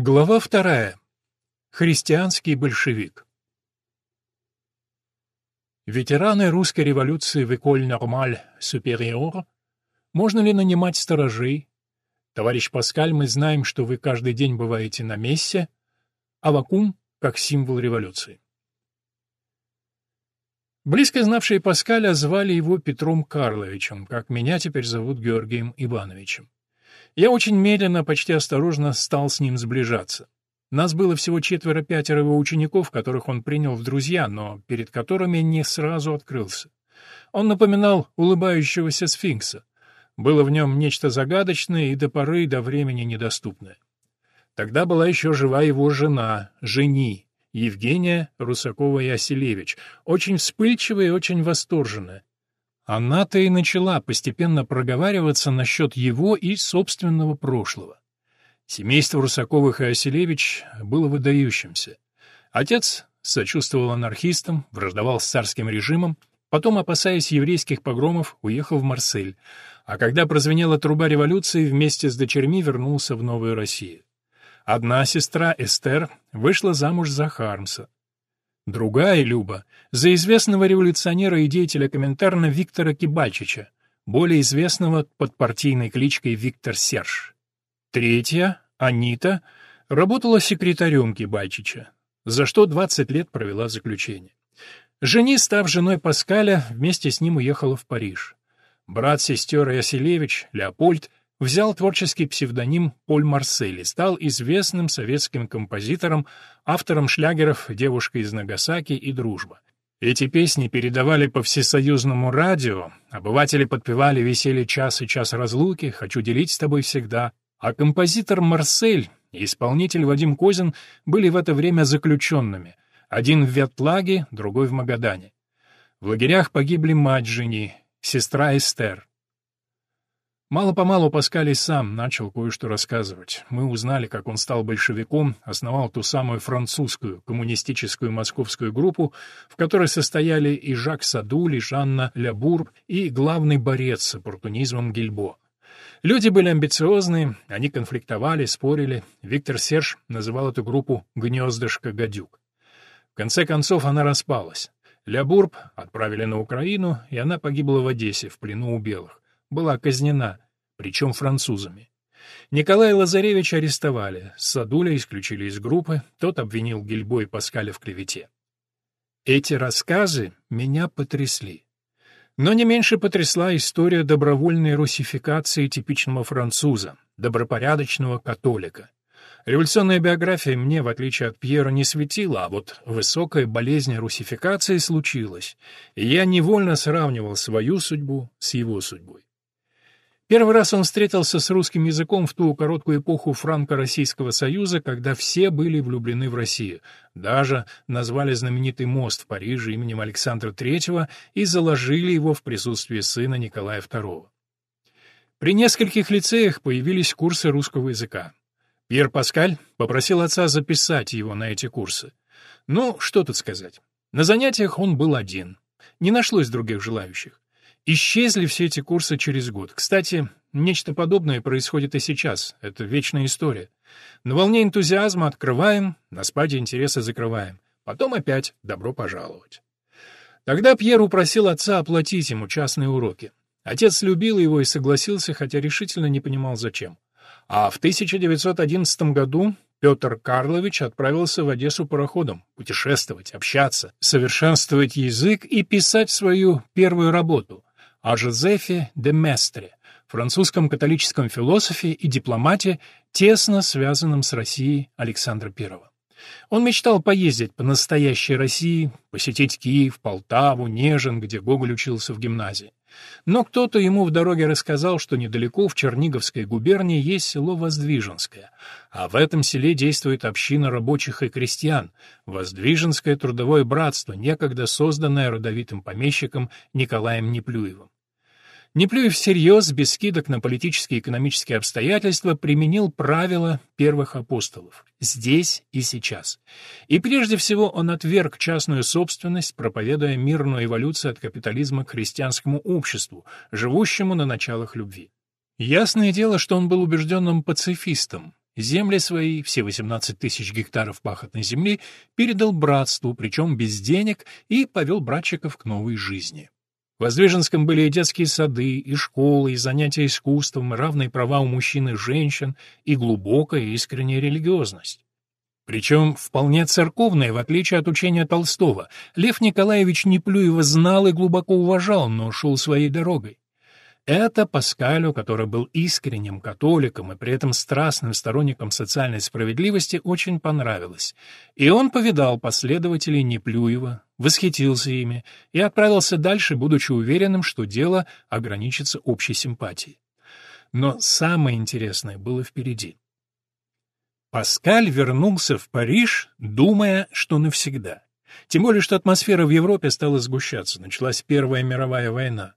Глава вторая. Христианский большевик. Ветераны русской революции в École Normale Supérieure можно ли нанимать сторожей? Товарищ Паскаль, мы знаем, что вы каждый день бываете на мессе, а вакуум как символ революции. Близко знавшие Паскаля звали его Петром Карловичем, как меня теперь зовут Георгием Ивановичем. Я очень медленно, почти осторожно стал с ним сближаться. Нас было всего четверо-пятеро его учеников, которых он принял в друзья, но перед которыми не сразу открылся. Он напоминал улыбающегося сфинкса. Было в нем нечто загадочное и до поры до времени недоступное. Тогда была еще жива его жена, жени, Евгения Русакова-Яселевич, очень вспыльчивая и очень восторженная. Она-то и начала постепенно проговариваться насчет его и собственного прошлого. Семейство Русаковых и Оселевич было выдающимся. Отец сочувствовал анархистам, враждовал с царским режимом, потом, опасаясь еврейских погромов, уехал в Марсель, а когда прозвенела труба революции, вместе с дочерьми вернулся в Новую Россию. Одна сестра, Эстер, вышла замуж за Хармса. Другая Люба — за известного революционера и деятеля Коминтерна Виктора Кибальчича, более известного под партийной кличкой Виктор Серж. Третья, Анита, работала секретарем Кибальчича, за что 20 лет провела заключение. Жени, став женой Паскаля, вместе с ним уехала в Париж. Брат сестер Яселевич, Леопольд, взял творческий псевдоним Поль Марсель и стал известным советским композитором, автором шлягеров «Девушка из Нагасаки» и «Дружба». Эти песни передавали по всесоюзному радио, обыватели подпевали «Веселье час и час разлуки», «Хочу делить с тобой всегда», а композитор Марсель и исполнитель Вадим Козин были в это время заключенными, один в Ветлаге, другой в Магадане. В лагерях погибли мать жени, сестра Эстер. Мало-помалу Паскаль сам начал кое-что рассказывать. Мы узнали, как он стал большевиком, основал ту самую французскую коммунистическую московскую группу, в которой состояли и Жак Садуль, и Жанна Лябур, и главный борец с оппортунизмом Гильбо. Люди были амбициозные, они конфликтовали, спорили. Виктор Серж называл эту группу «гнездышко гадюк». В конце концов она распалась. Лябурб отправили на Украину, и она погибла в Одессе, в плену у белых была казнена, причем французами. Николая Лазаревича арестовали, Садуля исключили из группы, тот обвинил Гильбо и Паскаля в клевете. Эти рассказы меня потрясли. Но не меньше потрясла история добровольной русификации типичного француза, добропорядочного католика. Революционная биография мне, в отличие от Пьера, не светила, а вот высокая болезнь русификации случилась, и я невольно сравнивал свою судьбу с его судьбой. Первый раз он встретился с русским языком в ту короткую эпоху Франко-Российского Союза, когда все были влюблены в Россию. Даже назвали знаменитый мост в Париже именем Александра III и заложили его в присутствии сына Николая II. При нескольких лицеях появились курсы русского языка. Пьер Паскаль попросил отца записать его на эти курсы. Ну, что тут сказать. На занятиях он был один. Не нашлось других желающих. Исчезли все эти курсы через год. Кстати, нечто подобное происходит и сейчас. Это вечная история. На волне энтузиазма открываем, на спаде интереса закрываем. Потом опять добро пожаловать. Тогда Пьер упросил отца оплатить ему частные уроки. Отец любил его и согласился, хотя решительно не понимал, зачем. А в 1911 году Петр Карлович отправился в Одессу пароходом, путешествовать, общаться, совершенствовать язык и писать свою первую работу о Жозефе де Местре, французском католическом философе и дипломате, тесно связанном с Россией Александра I. Он мечтал поездить по настоящей России, посетить Киев, Полтаву, Нежин, где Гоголь учился в гимназии. Но кто-то ему в дороге рассказал, что недалеко в Черниговской губернии есть село Воздвиженское, а в этом селе действует община рабочих и крестьян, Воздвиженское трудовое братство, некогда созданное родовитым помещиком Николаем Неплюевым. Неплюев всерьез, без скидок на политические и экономические обстоятельства, применил правила первых апостолов «здесь и сейчас». И прежде всего он отверг частную собственность, проповедуя мирную эволюцию от капитализма к христианскому обществу, живущему на началах любви. Ясное дело, что он был убежденным пацифистом, Земли свои, все 18 тысяч гектаров пахотной земли, передал братству, причем без денег, и повел братчиков к новой жизни. В Воздвиженском были и детские сады, и школы, и занятия искусством, и равные права у мужчин и женщин, и глубокая искренняя религиозность. Причем вполне церковная, в отличие от учения Толстого. Лев Николаевич Неплюева знал и глубоко уважал, но шел своей дорогой. Это Паскалю, который был искренним католиком и при этом страстным сторонником социальной справедливости, очень понравилось. И он повидал последователей Неплюева, восхитился ими и отправился дальше, будучи уверенным, что дело ограничится общей симпатией. Но самое интересное было впереди. Паскаль вернулся в Париж, думая, что навсегда. Тем более, что атмосфера в Европе стала сгущаться, началась Первая мировая война.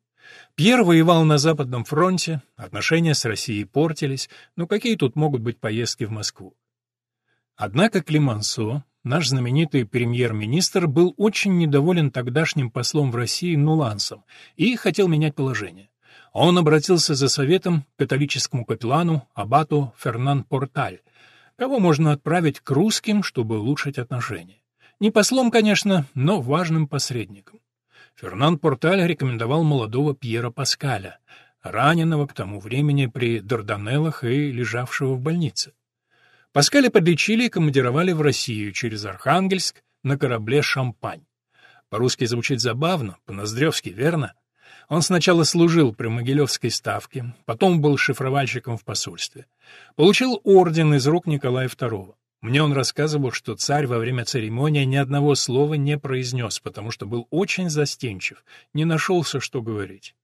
Пьер воевал на Западном фронте, отношения с Россией портились, но какие тут могут быть поездки в Москву? Однако Климансо, наш знаменитый премьер-министр, был очень недоволен тогдашним послом в России Нулансом и хотел менять положение. Он обратился за советом к католическому капеллану аббату Фернан Порталь, кого можно отправить к русским, чтобы улучшить отношения. Не послом, конечно, но важным посредником. Фернан Порталь рекомендовал молодого Пьера Паскаля, раненого к тому времени при Дарданеллах и лежавшего в больнице. Паскаля подлечили и командировали в Россию через Архангельск на корабле «Шампань». По-русски звучит забавно, по-ноздревски, верно? Он сначала служил при Могилевской ставке, потом был шифровальщиком в посольстве. Получил орден из рук Николая II. Мне он рассказывал, что царь во время церемонии ни одного слова не произнес, потому что был очень застенчив, не нашелся, что говорить.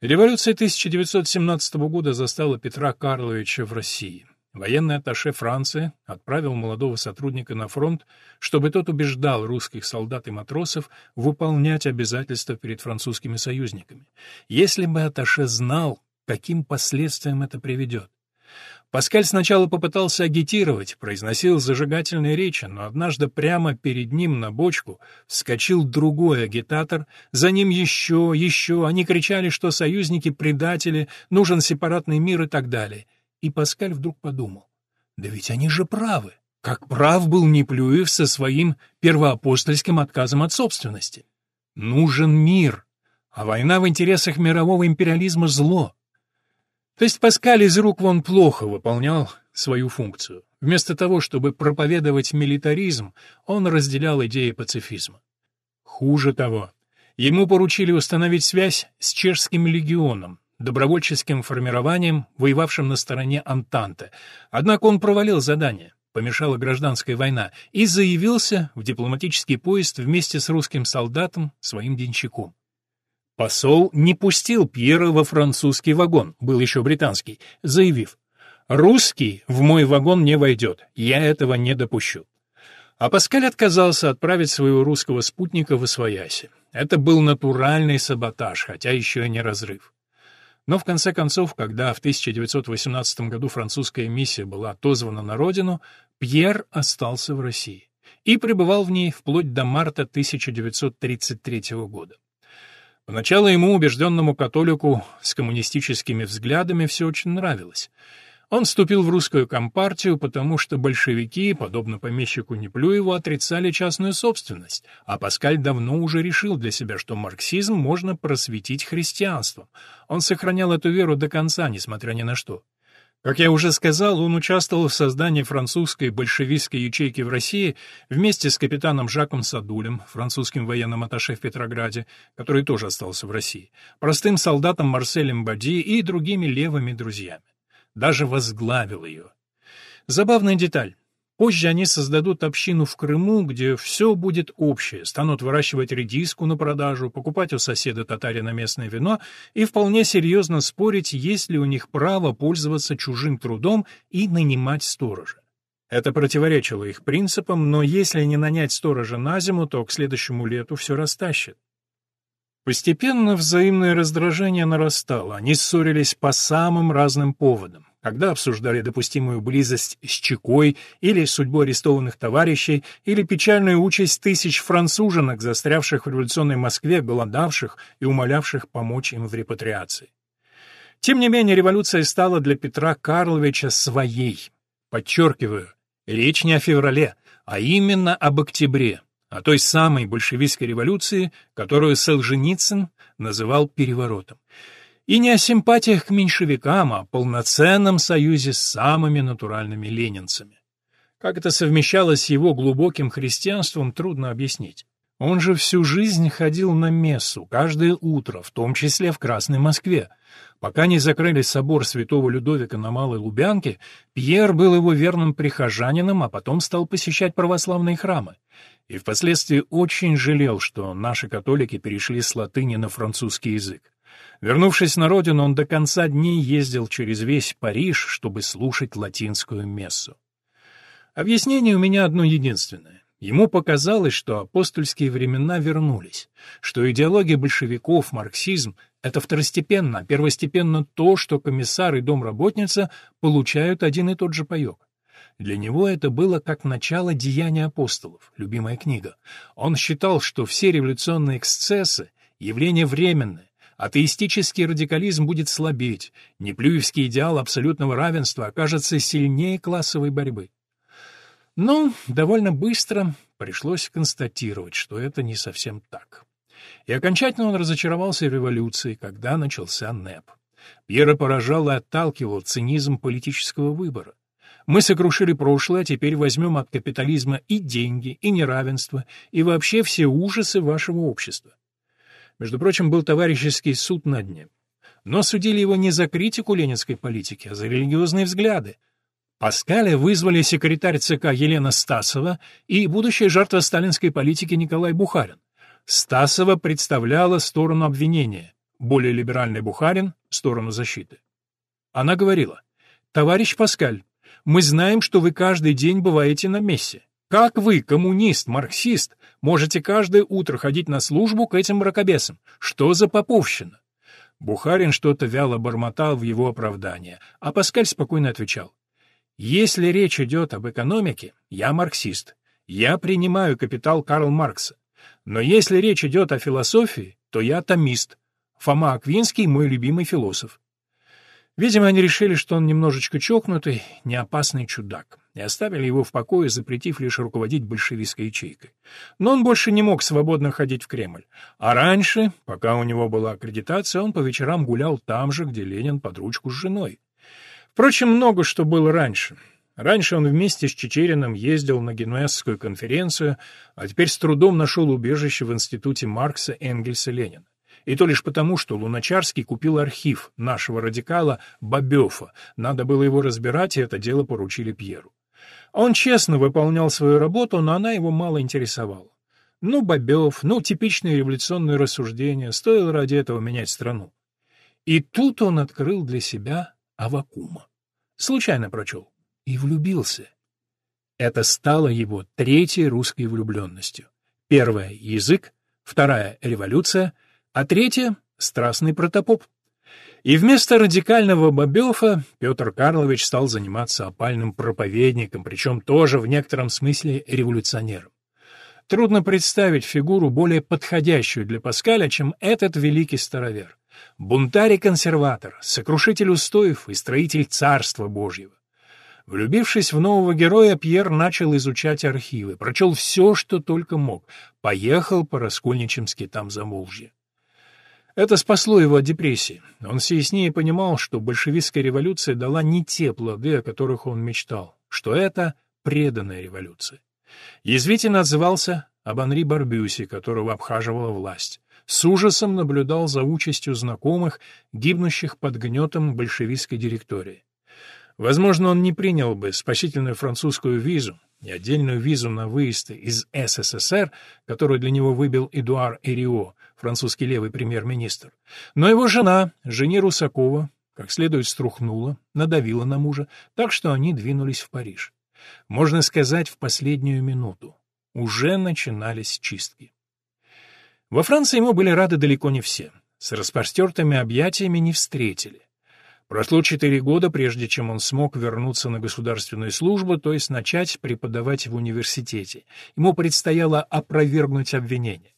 Революция 1917 года застала Петра Карловича в России. Военный атташе Франции отправил молодого сотрудника на фронт, чтобы тот убеждал русских солдат и матросов выполнять обязательства перед французскими союзниками. Если бы атташе знал, каким последствиям это приведет. Паскаль сначала попытался агитировать, произносил зажигательные речи, но однажды прямо перед ним на бочку вскочил другой агитатор, за ним еще, еще, они кричали, что союзники предатели, нужен сепаратный мир и так далее. И Паскаль вдруг подумал, да ведь они же правы, как прав был Неплюев со своим первоапостольским отказом от собственности. Нужен мир, а война в интересах мирового империализма — зло. То есть Паскаль из рук вон плохо выполнял свою функцию. Вместо того, чтобы проповедовать милитаризм, он разделял идеи пацифизма. Хуже того, ему поручили установить связь с чешским легионом, добровольческим формированием, воевавшим на стороне Антанты. Однако он провалил задание, помешала гражданская война, и заявился в дипломатический поезд вместе с русским солдатом, своим денщиком. Посол не пустил Пьера во французский вагон, был еще британский, заявив, «Русский в мой вагон не войдет, я этого не допущу». А Паскаль отказался отправить своего русского спутника в Освояси. Это был натуральный саботаж, хотя еще и не разрыв. Но в конце концов, когда в 1918 году французская миссия была отозвана на родину, Пьер остался в России и пребывал в ней вплоть до марта 1933 года. Поначалу ему, убежденному католику с коммунистическими взглядами, все очень нравилось. Он вступил в русскую компартию, потому что большевики, подобно помещику Неплюеву, отрицали частную собственность, а Паскаль давно уже решил для себя, что марксизм можно просветить христианством. Он сохранял эту веру до конца, несмотря ни на что. Как я уже сказал, он участвовал в создании французской большевистской ячейки в России вместе с капитаном Жаком Садулем, французским военным атташе в Петрограде, который тоже остался в России, простым солдатом Марселем Бади и другими левыми друзьями. Даже возглавил ее. Забавная деталь. Позже они создадут общину в Крыму, где все будет общее, станут выращивать редиску на продажу, покупать у соседа татарина местное вино и вполне серьезно спорить, есть ли у них право пользоваться чужим трудом и нанимать сторожа. Это противоречило их принципам, но если не нанять сторожа на зиму, то к следующему лету все растащит. Постепенно взаимное раздражение нарастало, они ссорились по самым разным поводам когда обсуждали допустимую близость с Чекой или судьбу арестованных товарищей, или печальную участь тысяч француженок, застрявших в революционной Москве, голодавших и умолявших помочь им в репатриации. Тем не менее, революция стала для Петра Карловича своей. Подчеркиваю, речь не о феврале, а именно об октябре, о той самой большевистской революции, которую Солженицын называл переворотом. И не о симпатиях к меньшевикам, а о полноценном союзе с самыми натуральными ленинцами. Как это совмещалось с его глубоким христианством, трудно объяснить. Он же всю жизнь ходил на мессу, каждое утро, в том числе в Красной Москве. Пока не закрыли собор святого Людовика на Малой Лубянке, Пьер был его верным прихожанином, а потом стал посещать православные храмы. И впоследствии очень жалел, что наши католики перешли с латыни на французский язык. Вернувшись на родину, он до конца дней ездил через весь Париж, чтобы слушать латинскую мессу. Объяснение у меня одно единственное. Ему показалось, что апостольские времена вернулись, что идеология большевиков, марксизм — это второстепенно, а первостепенно то, что комиссар и домработница получают один и тот же паек. Для него это было как начало деяния апостолов, любимая книга. Он считал, что все революционные эксцессы — явление временное, атеистический радикализм будет слабеть, неплюевский идеал абсолютного равенства окажется сильнее классовой борьбы. Но довольно быстро пришлось констатировать, что это не совсем так. И окончательно он разочаровался в революции, когда начался НЭП. Пьера поражал и отталкивал цинизм политического выбора. Мы сокрушили прошлое, а теперь возьмем от капитализма и деньги, и неравенство, и вообще все ужасы вашего общества. Между прочим, был товарищеский суд над ним. Но судили его не за критику ленинской политики, а за религиозные взгляды, Паскаля вызвали секретарь ЦК Елена Стасова и будущая жертва сталинской политики Николай Бухарин. Стасова представляла сторону обвинения, более либеральный Бухарин — сторону защиты. Она говорила, «Товарищ Паскаль, мы знаем, что вы каждый день бываете на мессе. Как вы, коммунист, марксист, можете каждое утро ходить на службу к этим мракобесам? Что за поповщина?» Бухарин что-то вяло бормотал в его оправдание, а Паскаль спокойно отвечал, если речь идет об экономике, я марксист. Я принимаю капитал Карл Маркса. Но если речь идет о философии, то я томист. Фома Аквинский — мой любимый философ. Видимо, они решили, что он немножечко чокнутый, неопасный чудак, и оставили его в покое, запретив лишь руководить большевистской ячейкой. Но он больше не мог свободно ходить в Кремль. А раньше, пока у него была аккредитация, он по вечерам гулял там же, где Ленин под ручку с женой. Впрочем, много что было раньше. Раньше он вместе с Чечериным ездил на Генуэзскую конференцию, а теперь с трудом нашел убежище в институте Маркса, Энгельса, Ленина. И то лишь потому, что Луначарский купил архив нашего радикала Бобёфа. Надо было его разбирать, и это дело поручили Пьеру. Он честно выполнял свою работу, но она его мало интересовала. Ну, Бобёв, ну, типичные революционные рассуждения, стоило ради этого менять страну. И тут он открыл для себя Авакума. Случайно прочел. И влюбился. Это стало его третьей русской влюбленностью. Первая — язык, вторая — революция, а третья — страстный протопоп. И вместо радикального бобёфа Петр Карлович стал заниматься опальным проповедником, причем тоже в некотором смысле революционером. Трудно представить фигуру более подходящую для Паскаля, чем этот великий старовер. Бунтарь и консерватор, сокрушитель устоев и строитель Царства Божьего. Влюбившись в нового героя, Пьер начал изучать архивы, прочел все, что только мог, поехал по раскольничьим скитам Замолжья. Это спасло его от депрессии. Он все яснее понимал, что большевистская революция дала не те плоды, о которых он мечтал, что это преданная революция. Язвительно отзывался об Анри Барбюсе, которого обхаживала власть с ужасом наблюдал за участью знакомых, гибнущих под гнетом большевистской директории. Возможно, он не принял бы спасительную французскую визу и отдельную визу на выезд из СССР, которую для него выбил Эдуар Эрио, французский левый премьер-министр. Но его жена, Жени Русакова, как следует струхнула, надавила на мужа, так что они двинулись в Париж. Можно сказать, в последнюю минуту. Уже начинались чистки. Во Франции ему были рады далеко не все. С распростертыми объятиями не встретили. Прошло четыре года, прежде чем он смог вернуться на государственную службу, то есть начать преподавать в университете. Ему предстояло опровергнуть обвинения.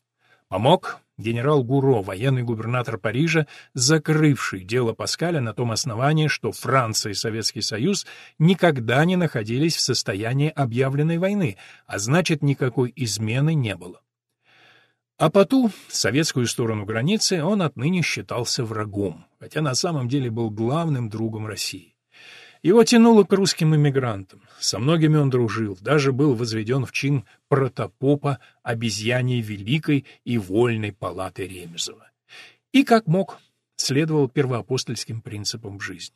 Помог генерал Гуро, военный губернатор Парижа, закрывший дело Паскаля на том основании, что Франция и Советский Союз никогда не находились в состоянии объявленной войны, а значит, никакой измены не было. А по ту, советскую сторону границы, он отныне считался врагом, хотя на самом деле был главным другом России. Его тянуло к русским эмигрантам. Со многими он дружил, даже был возведен в чин протопопа обезьяней Великой и Вольной палаты Ремезова. И, как мог, следовал первоапостольским принципам жизни.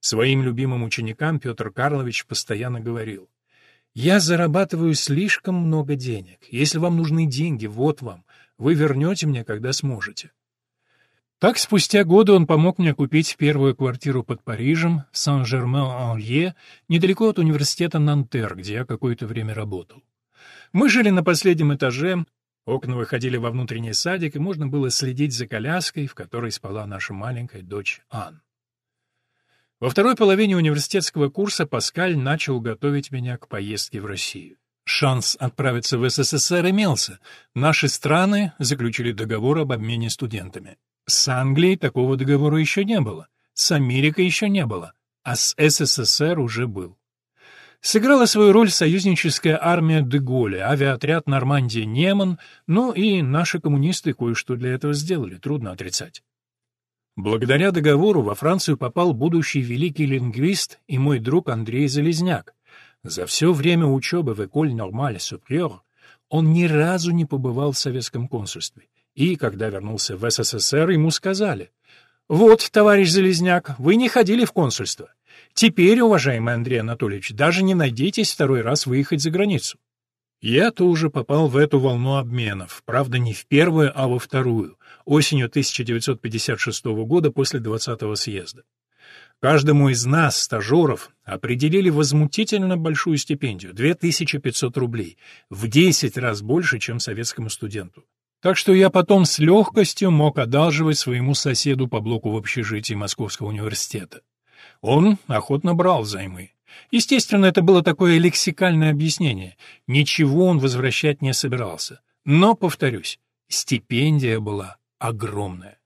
Своим любимым ученикам Петр Карлович постоянно говорил, «Я зарабатываю слишком много денег. Если вам нужны деньги, вот вам. Вы вернете мне, когда сможете». Так, спустя годы он помог мне купить первую квартиру под Парижем, в Сан-Жермен-Анье, недалеко от университета Нантер, где я какое-то время работал. Мы жили на последнем этаже, окна выходили во внутренний садик, и можно было следить за коляской, в которой спала наша маленькая дочь Ан. Во второй половине университетского курса Паскаль начал готовить меня к поездке в Россию. Шанс отправиться в СССР имелся. Наши страны заключили договор об обмене студентами. С Англией такого договора еще не было, с Америкой еще не было, а с СССР уже был. Сыграла свою роль союзническая армия Деголя, авиаотряд Нормандия-Неман, ну и наши коммунисты кое-что для этого сделали, трудно отрицать. Благодаря договору во Францию попал будущий великий лингвист и мой друг Андрей Залезняк. За все время учебы в Эколь Нормаль Супрёр он ни разу не побывал в советском консульстве. И, когда вернулся в СССР, ему сказали, «Вот, товарищ Залезняк, вы не ходили в консульство. Теперь, уважаемый Андрей Анатольевич, даже не надейтесь второй раз выехать за границу». Я тоже попал в эту волну обменов, правда, не в первую, а во вторую, осенью 1956 года после 20-го съезда. Каждому из нас, стажеров, определили возмутительно большую стипендию — 2500 рублей, в 10 раз больше, чем советскому студенту. Так что я потом с легкостью мог одалживать своему соседу по блоку в общежитии Московского университета. Он охотно брал взаймы. Естественно, это было такое лексикальное объяснение. Ничего он возвращать не собирался. Но, повторюсь, стипендия была огромная.